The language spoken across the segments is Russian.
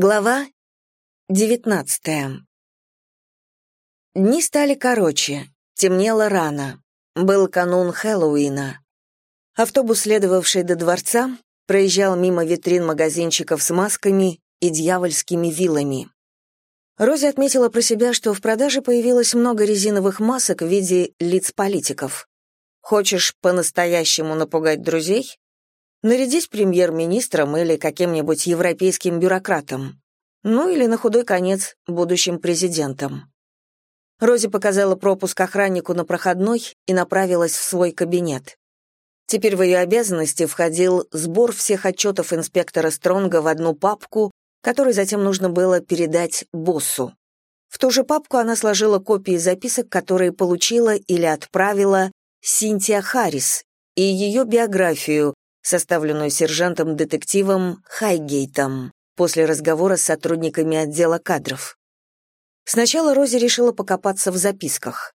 Глава девятнадцатая. Дни стали короче, темнело рано. Был канун Хэллоуина. Автобус, следовавший до дворца, проезжал мимо витрин магазинчиков с масками и дьявольскими вилами. Рози отметила про себя, что в продаже появилось много резиновых масок в виде лиц политиков. Хочешь по-настоящему напугать друзей? Нарядись премьер-министром или каким-нибудь европейским бюрократом. Ну или на худой конец будущим президентом. Рози показала пропуск охраннику на проходной и направилась в свой кабинет. Теперь в ее обязанности входил сбор всех отчетов инспектора Стронга в одну папку, которую затем нужно было передать боссу. В ту же папку она сложила копии записок, которые получила или отправила Синтия Харрис, и ее биографию, составленную сержантом-детективом Хайгейтом после разговора с сотрудниками отдела кадров. Сначала Рози решила покопаться в записках.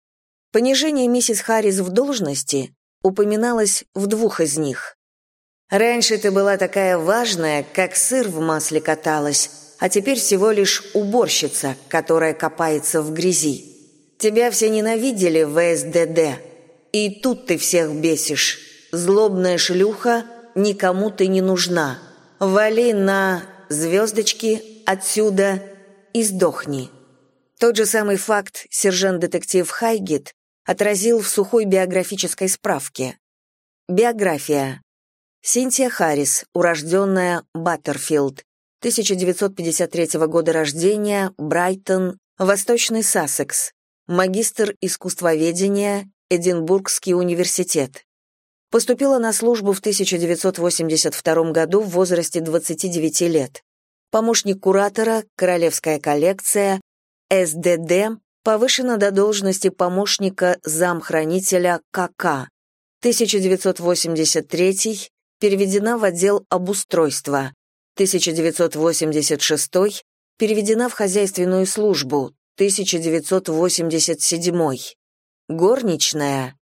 Понижение миссис Харрис в должности упоминалось в двух из них. «Раньше ты была такая важная, как сыр в масле каталась, а теперь всего лишь уборщица, которая копается в грязи. Тебя все ненавидели в СДД, и тут ты всех бесишь. Злобная шлюха, никому ты не нужна. Вали на звездочки отсюда и сдохни. Тот же самый факт сержант-детектив Хайгет отразил в сухой биографической справке. Биография. Синтия Харрис, урожденная Баттерфилд, 1953 года рождения, Брайтон, Восточный Сассекс, магистр искусствоведения, Эдинбургский университет. Поступила на службу в 1982 году в возрасте 29 лет. Помощник куратора, Королевская коллекция, СДД, повышена до должности помощника замхранителя КК. 1983 переведена в отдел обустройства. 1986 переведена в хозяйственную службу. 1987 горничная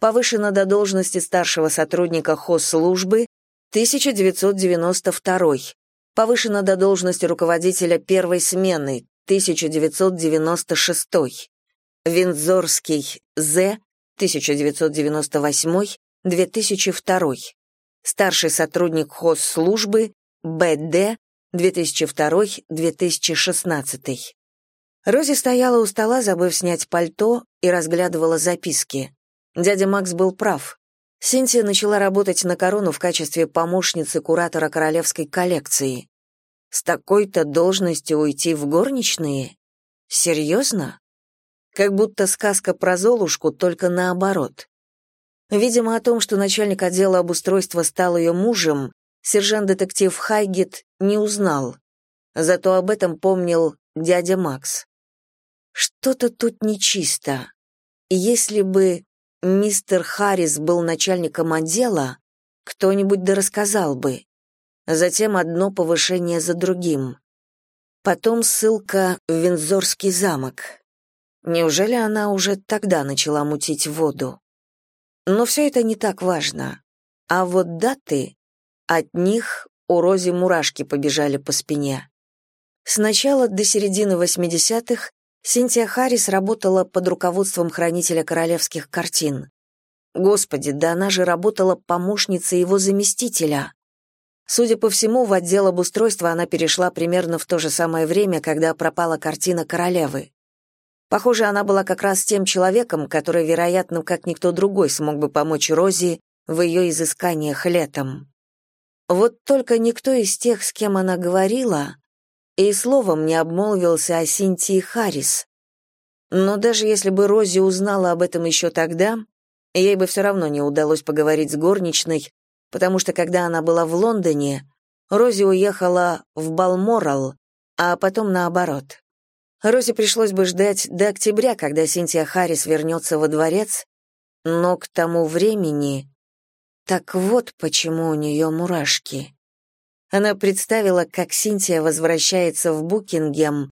повышена до должности старшего сотрудника хозслужбы 1992, повышена до должности руководителя первой смены 1996, Виндзорский З 1998, 2002, старший сотрудник хозслужбы БД 2002-2016. Рози стояла у стола, забыв снять пальто, и разглядывала записки. Дядя Макс был прав. Синтия начала работать на корону в качестве помощницы куратора королевской коллекции. С такой-то должностью уйти в горничные? Серьезно? Как будто сказка про Золушку, только наоборот. Видимо, о том, что начальник отдела обустройства стал ее мужем, сержант-детектив Хайгет не узнал. Зато об этом помнил дядя Макс. Что-то тут нечисто. Если бы мистер Харрис был начальником отдела, кто-нибудь да рассказал бы. Затем одно повышение за другим. Потом ссылка в Виндзорский замок. Неужели она уже тогда начала мутить воду? Но все это не так важно. А вот даты, от них у Рози мурашки побежали по спине. Сначала до середины 80-х Синтия Харрис работала под руководством хранителя королевских картин. Господи, да она же работала помощницей его заместителя. Судя по всему, в отдел обустройства она перешла примерно в то же самое время, когда пропала картина королевы. Похоже, она была как раз тем человеком, который, вероятно, как никто другой смог бы помочь Рози в ее изысканиях летом. Вот только никто из тех, с кем она говорила, и словом не обмолвился о Синтии Харрис. Но даже если бы Рози узнала об этом еще тогда, ей бы все равно не удалось поговорить с горничной, потому что когда она была в Лондоне, Рози уехала в Балморал, а потом наоборот. Рози пришлось бы ждать до октября, когда Синтия Харрис вернется во дворец, но к тому времени... Так вот почему у нее мурашки. Она представила, как Синтия возвращается в Букингем,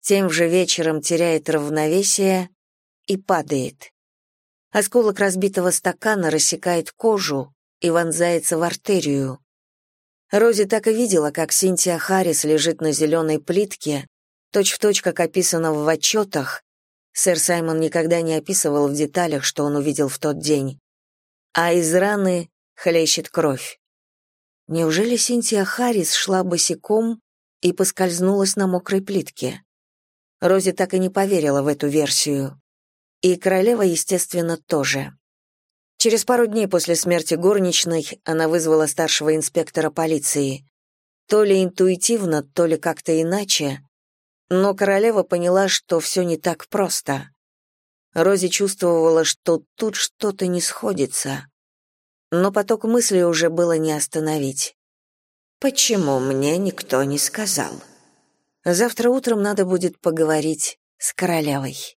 тем же вечером теряет равновесие и падает. Осколок разбитого стакана рассекает кожу и вонзается в артерию. Рози так и видела, как Синтия Харрис лежит на зеленой плитке, точь-в-точь, точь, как описано в отчетах. Сэр Саймон никогда не описывал в деталях, что он увидел в тот день. А из раны хлещет кровь. Неужели Синтия Харрис шла босиком и поскользнулась на мокрой плитке? Рози так и не поверила в эту версию. И королева, естественно, тоже. Через пару дней после смерти горничной она вызвала старшего инспектора полиции. То ли интуитивно, то ли как-то иначе, но королева поняла, что все не так просто. Рози чувствовала, что тут что-то не сходится. Но поток мыслей уже было не остановить. «Почему мне никто не сказал?» Завтра утром надо будет поговорить с королевой.